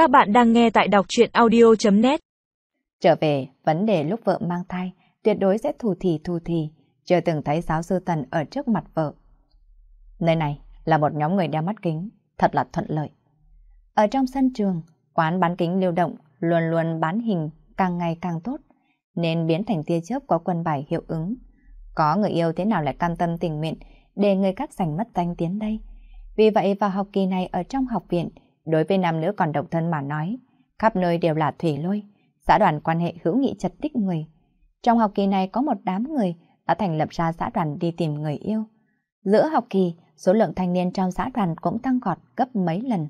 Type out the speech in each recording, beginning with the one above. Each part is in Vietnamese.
Các bạn đang nghe tại đọc truyện audio.net Trở về, vấn đề lúc vợ mang thai, tuyệt đối sẽ thù thì thù thì, chưa từng thấy giáo sư Tần ở trước mặt vợ. Nơi này là một nhóm người đeo mắt kính, thật là thuận lợi. Ở trong sân trường, quán bán kính lưu động luôn luôn bán hình càng ngày càng tốt, nên biến thành tia chớp có quân bài hiệu ứng. Có người yêu thế nào lại cam tâm tình nguyện để người khác giành mất danh tiến đây. Vì vậy vào học kỳ này ở trong học viện, đối với nam nữ còn độc thân mà nói, khắp nơi đều là thủy lôi, xã đoàn quan hệ hữu nghị chật tích người. Trong học kỳ này có một đám người đã thành lập ra xã đoàn đi tìm người yêu. Giữa học kỳ, số lượng thanh niên trong xã đoàn cũng tăng gọt gấp mấy lần.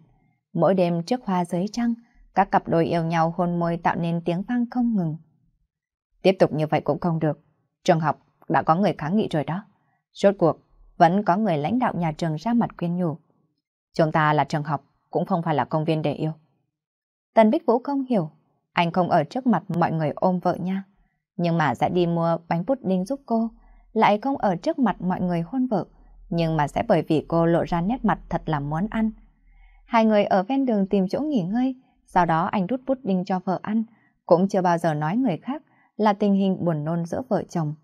Mỗi đêm trước hoa dưới trăng, các cặp đôi yêu nhau hôn môi tạo nên tiếng vang không ngừng. Tiếp tục như vậy cũng không được. Trường học đã có người kháng nghị rồi đó. Rốt cuộc, vẫn có người lãnh đạo nhà trường ra mặt khuyên nhủ. Chúng ta là trường học, cũng không phải là công viên để yêu. Tần Bích Vũ không hiểu, anh không ở trước mặt mọi người ôm vợ nha. Nhưng mà sẽ đi mua bánh pudding giúp cô, lại không ở trước mặt mọi người hôn vợ, nhưng mà sẽ bởi vì cô lộ ra nét mặt thật là muốn ăn. Hai người ở ven đường tìm chỗ nghỉ ngơi, sau đó anh rút pudding cho vợ ăn, cũng chưa bao giờ nói người khác là tình hình buồn nôn giữa vợ chồng.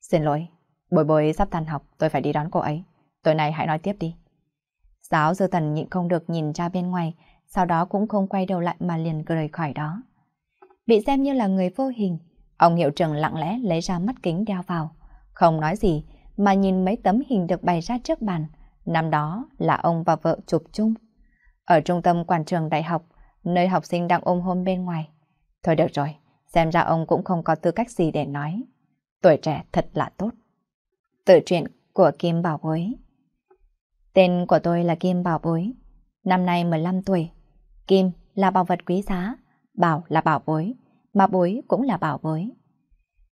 Xin lỗi, bồi bồi sắp tan học, tôi phải đi đón cô ấy. Tối nay hãy nói tiếp đi. Giáo dư thần nhịn không được nhìn ra bên ngoài, sau đó cũng không quay đầu lại mà liền rời khỏi đó. Bị xem như là người vô hình, ông hiệu trưởng lặng lẽ lấy ra mắt kính đeo vào. Không nói gì, mà nhìn mấy tấm hình được bày ra trước bàn. Năm đó là ông và vợ chụp chung. Ở trung tâm quảng trường đại học, nơi học sinh đang ôm hôn bên ngoài. Thôi được rồi, xem ra ông cũng không có tư cách gì để nói. Tuổi trẻ thật là tốt. Tự truyện của Kim Bảo Bối Tên của tôi là Kim Bảo Bối. Năm nay 15 tuổi. Kim là bảo vật quý giá, Bảo là bảo bối, mà bối cũng là bảo bối.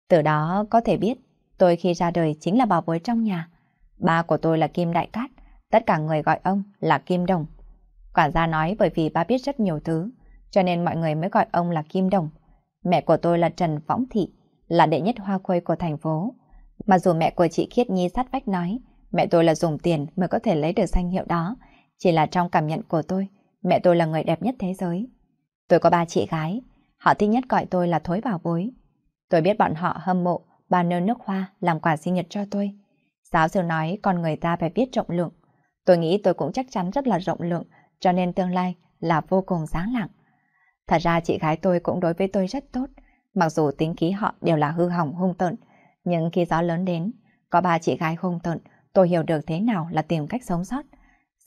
Từ đó có thể biết tôi khi ra đời chính là bảo bối trong nhà. Ba của tôi là Kim Đại Cát, tất cả người gọi ông là Kim Đồng. quả ra nói bởi vì ba biết rất nhiều thứ, cho nên mọi người mới gọi ông là Kim Đồng. Mẹ của tôi là Trần Võng Thị, là đệ nhất hoa khôi của thành phố. Mà dù mẹ của chị Khiết Nhi sát vách nói, mẹ tôi là dùng tiền mới có thể lấy được danh hiệu đó, chỉ là trong cảm nhận của tôi, mẹ tôi là người đẹp nhất thế giới. Tôi có ba chị gái, họ thích nhất gọi tôi là Thối Bảo Bối. Tôi biết bọn họ hâm mộ ba nơ nước hoa làm quà sinh nhật cho tôi. Giáo sư nói con người ta phải biết rộng lượng. Tôi nghĩ tôi cũng chắc chắn rất là rộng lượng, cho nên tương lai là vô cùng sáng lặng. Thật ra chị gái tôi cũng đối với tôi rất tốt, mặc dù tính khí họ đều là hư hỏng hung tợn, nhưng khi gió lớn đến, có ba chị gái hung tợn, tôi hiểu được thế nào là tìm cách sống sót.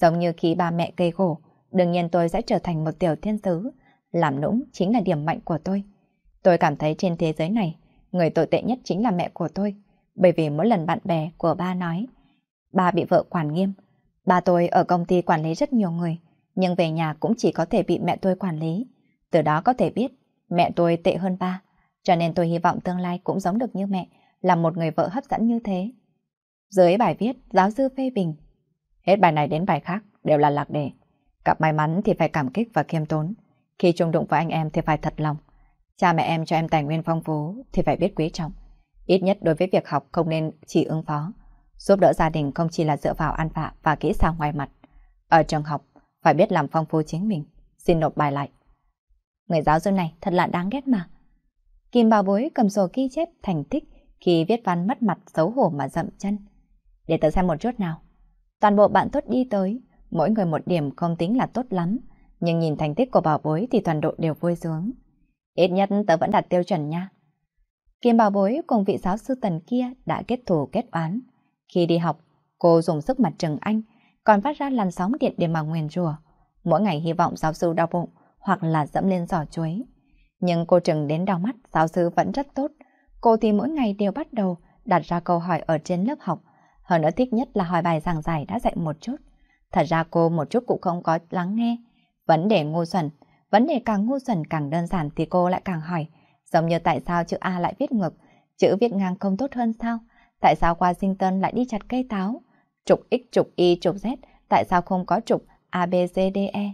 Giống như khi ba mẹ gây gỗ, đương nhiên tôi sẽ trở thành một tiểu thiên sứ, làm nũng chính là điểm mạnh của tôi. Tôi cảm thấy trên thế giới này, người tồi tệ nhất chính là mẹ của tôi, bởi vì mỗi lần bạn bè của ba nói, ba bị vợ quản nghiêm. Ba tôi ở công ty quản lý rất nhiều người, nhưng về nhà cũng chỉ có thể bị mẹ tôi quản lý. Từ đó có thể biết, mẹ tôi tệ hơn ba, cho nên tôi hy vọng tương lai cũng giống được như mẹ, là một người vợ hấp dẫn như thế. Dưới bài viết, giáo sư phê bình. Hết bài này đến bài khác đều là lạc đề. Gặp may mắn thì phải cảm kích và khiêm tốn. Khi chung đụng với anh em thì phải thật lòng. Cha mẹ em cho em tài nguyên phong phú thì phải biết quý trọng. Ít nhất đối với việc học không nên chỉ ứng phó. Giúp đỡ gia đình không chỉ là dựa vào ăn vạ và kỹ xảo ngoài mặt. Ở trường học, phải biết làm phong phú chính mình. Xin nộp bài lại. Người giáo sư này thật là đáng ghét mà. Kim bảo bối cầm sổ ghi chép thành tích khi viết văn mất mặt xấu hổ mà dậm chân. Để tớ xem một chút nào. Toàn bộ bạn tốt đi tới, mỗi người một điểm không tính là tốt lắm, nhưng nhìn thành tích của bảo bối thì toàn độ đều vui sướng. Ít nhất tớ vẫn đạt tiêu chuẩn nha. Kim bảo bối cùng vị giáo sư tần kia đã kết thù kết oán. Khi đi học, cô dùng sức mặt trừng anh, còn phát ra làn sóng điện để mà nguyền rùa. Mỗi ngày hy vọng giáo sư đau bụng hoặc là dẫm lên giỏ chuối. Nhưng cô trừng đến đau mắt, giáo sư vẫn rất tốt. Cô thì mỗi ngày đều bắt đầu đặt ra câu hỏi ở trên lớp học. Hơn nữa thích nhất là hỏi bài giảng giải đã dạy một chút. Thật ra cô một chút cũng không có lắng nghe. Vấn đề ngu xuẩn, vấn đề càng ngu xuẩn càng đơn giản thì cô lại càng hỏi. Giống như tại sao chữ A lại viết ngược, chữ viết ngang không tốt hơn sao? Tại sao Washington lại đi chặt cây táo? Trục X, trục Y, trục Z, tại sao không có trục A, B, C, D, E?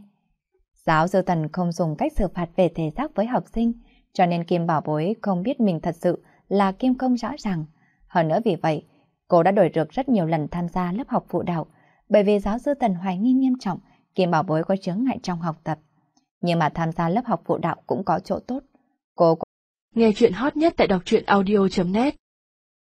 Giáo sư Tần không dùng cách xử phạt về thể xác với học sinh, cho nên Kim Bảo Bối không biết mình thật sự là Kim không rõ ràng. Hơn nữa vì vậy, cô đã đổi được rất nhiều lần tham gia lớp học phụ đạo, bởi vì giáo sư Tần hoài nghi nghiêm trọng Kim Bảo Bối có chướng ngại trong học tập. Nhưng mà tham gia lớp học phụ đạo cũng có chỗ tốt. Cô Nghe chuyện hot nhất tại đọc truyện audio.net